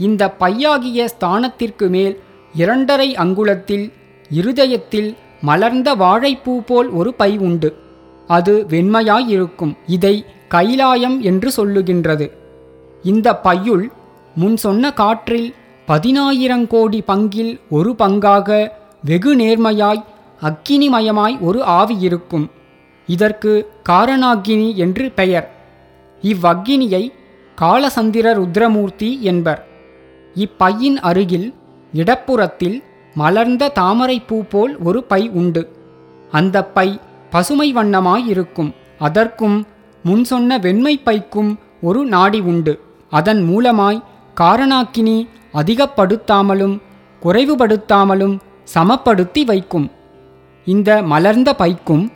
இந்த பையாகிய ஸ்தானத்திற்கு மேல் இரண்டரை அங்குலத்தில் இருதயத்தில் மலர்ந்த வாழைப்பூ போல் ஒரு பை உண்டு. அது வெண்மையாயிருக்கும். இதை கைலாயம் என்று சொல்லுகின்றது. இந்த பையுள் முன் சொன்ன காற்றில் பதினாயிரங்கோடி பங்கில் ஒரு பங்காக வெகு நேர்மையாய் அக்கினிமயமாய் ஒரு ஆவி இருக்கும். இதற்கு காரணாகினி என்று பெயர். இவ்வக்கினியை காலசந்திர ருத்ரமூர்த்தி என்பர். இப்பையின் அருகில் இடப்புறத்தில் மலர்ந்த தாமரைப்பூ போல் ஒரு பை உண்டு. அந்த பை பசுமை வண்ணமாயிருக்கும். அதற்கும் முன் சொன்ன வெண்மை பைக்கும் ஒரு நாடி உண்டு. அதன் மூலமாய் காரணாக்கினி அதிகப்படுத்தாமலும் குறைவுபடுத்தாமலும் சமப்படுத்தி வைக்கும். இந்த மலர்ந்த பைக்கும்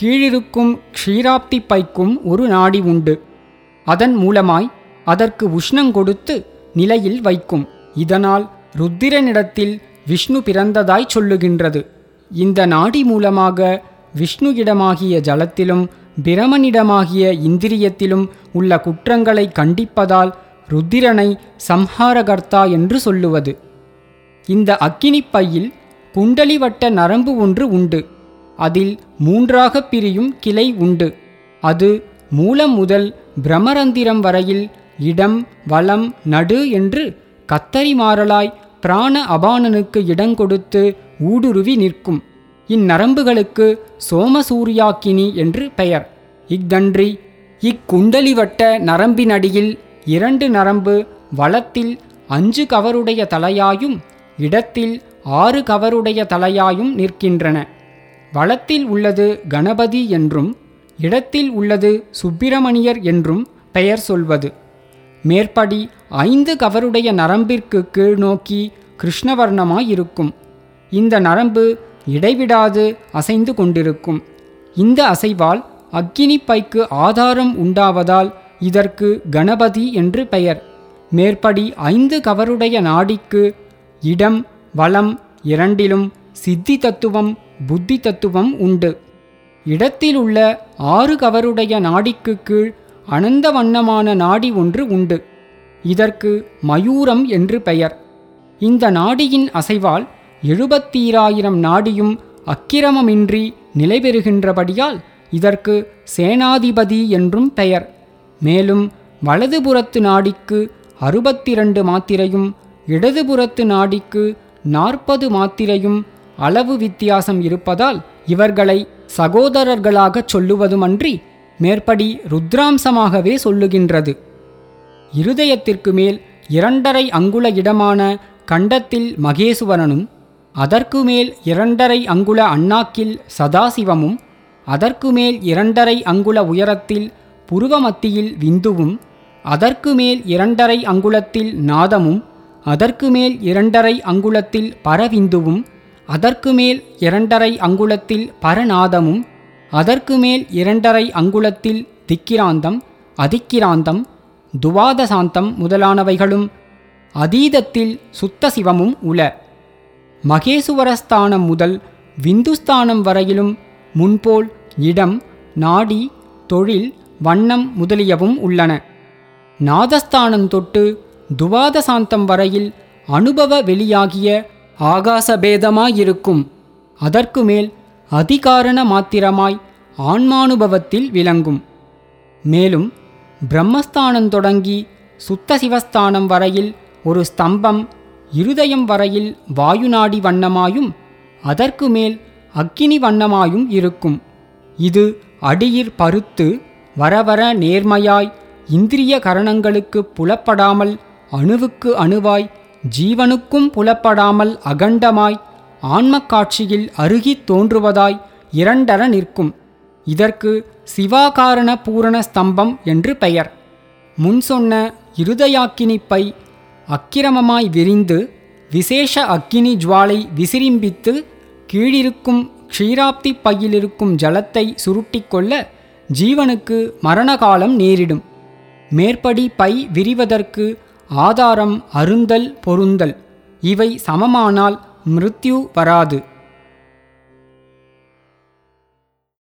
கீழிருக்கும் க்ஷீராப்தி பைக்கும் ஒரு நாடி உண்டு. அதன் மூலமாய் அதற்கு உஷ்ணங்கொடுத்து நிலையில் வைக்கும். இதனால் ருத்திரனிடத்தில் விஷ்ணு பிறந்ததாய் சொல்லுகின்றது. இந்த நாடி மூலமாக விஷ்ணுவிடமாகிய ஜலத்திலும் பிரமனிடமாகிய இந்திரியத்திலும் உள்ள குற்றங்களை கண்டிப்பதால் ருத்திரனை சம்ஹாரகர்த்தா என்று சொல்லுவது. இந்த அக்கினிப்பையில் குண்டலிவட்ட நரம்பு ஒன்று உண்டு. அதில் மூன்றாகப் பிரியும் கிளை உண்டு. அது மூலம் முதல் பிரமரந்திரம் வரையில் இடம் வளம் நடு என்று கத்தரி மாறலாய் பிராண அபானனுக்கு இடங்கொடுத்து ஊடுருவி நிற்கும். இந்நரம்புகளுக்கு சோமசூரியாக்கினி என்று பெயர். இக்கன்றி இக்குண்டலிவட்ட நரம்பினடியில் இரண்டு நரம்பு வளத்தில் அஞ்சு கவருடைய தலையாயும் இடத்தில் ஆறு கவருடைய தலையாயும் நிற்கின்றன. வளத்தில் உள்ளது கணபதி என்றும் இடத்தில் உள்ளது சுப்பிரமணியர் என்றும் பெயர் சொல்வது. மேற்படி ஐந்து கவருடைய நரம்பிற்கு கீழ் நோக்கி கிருஷ்ணவர்ணமாயிருக்கும். இந்த நரம்பு இடைவிடாது அசைந்து கொண்டிருக்கும். இந்த அசைவால் அக்கினி பைக்கு ஆதாரம் உண்டாவதால் இதற்கு கணபதி என்று பெயர். மேற்படி ஐந்து கவருடைய நாடிக்கு இடம் வளம் இரண்டிலும் சித்தி தத்துவம் புத்தி தத்துவம் உண்டு. இடத்தில் உள்ள ஆறு கவருடைய நாடிக்கு கீழ் அனந்த வண்ணமான நாடி ஒன்று உண்டு. இதற்கு மயூரம் என்று பெயர். இந்த நாடியின் அசைவால் எழுபத்தீராயிரம் நாடியும் அக்கிரமமின்றி நிலைபெறுகின்றபடியால் இதற்கு சேனாதிபதி என்றும் பெயர். மேலும் வலதுபுறத்து நாடிக்கு அறுபத்திரண்டு மாத்திரையும் இடதுபுறத்து நாடிக்கு நாற்பது மாத்திரையும் அளவு வித்தியாசம் இருப்பதால் இவர்களை சகோதரர்களாகச் சொல்லுவதுமன்றி மேற்படி ருத்ராம்சமாகவே சொல்லுகின்றது. இருதயத்திற்கு மேல் இரண்டரை அங்குல இடமான கண்டத்தில் மகேசுவரனும் அதற்கு மேல் இரண்டரை அங்குல அண்ணாக்கில் சதாசிவமும் அதற்கு மேல் இரண்டரை அங்குல உயரத்தில் புருவமத்தியில் விந்துவும் அதற்கு மேல் இரண்டரை அங்குலத்தில் நாதமும் அதற்கு மேல் இரண்டரை அங்குலத்தில் பரவிந்துவும் அதற்கு மேல் இரண்டரை அங்குலத்தில் பரநாதமும் அதற்கு மேல் இரண்டரை அங்குலத்தில் திக்கிராந்தம் அதிக்கிராந்தம் துவாதசாந்தம் முதலானவைகளும் அதீதத்தில் சுத்த சிவமும் உள மகேசுவரஸ்தானம் முதல் விந்துஸ்தானம் வரையிலும் முன்போல் இடம் நாடி தொழில் வண்ணம் முதலியவும் உள்ளன. நாதஸ்தானம் தொட்டு துவாதசாந்தம் வரையில் அனுபவ வெளியாகிய ஆகாசபேதமாயிருக்கும். அதற்கு மேல் அதிகாரண மாத்திரமாய் ஆன்மானுபவத்தில் விளங்கும். மேலும் பிரம்மஸ்தானம் தொடங்கி சுத்த சிவஸ்தானம் வரையில் ஒரு ஸ்தம்பம் இருதயம் வரையில் வாயுநாடி வண்ணமாயும் அதற்கு மேல் அக்கினி வண்ணமாயும் இருக்கும். இது அடியிற் பருத்து வரவர நேர்மையாய் இந்திரிய கரணங்களுக்கு புலப்படாமல் அணுவுக்கு அணுவாய் ஜீவனுக்கும் புலப்படாமல் அகண்டமாய் ஆன்மக்காட்சியில் அருகி அருகித் தோன்றுவதாய் இரண்டர நிற்கும். இதற்கு சிவாகாரண பூரண ஸ்தம்பம் என்று பெயர். முன் சொன்ன இருதயாக்கினிப்பை அக்கிரமமாய் விரிந்து விசேஷ அக்கினி ஜுவாலை விசிரிம்பித்து கீழிருக்கும் க்ஷீராப்தி பையிலிருக்கும் ஜலத்தை சுருட்டிக்கொள்ள ஜீவனுக்கு மரணகாலம் நேரிடும். மேற்படி பை விரிவதற்கு ஆதாரம் அருந்தல் பொருந்தல். இவை சமமானால் மிருத்யு வராது.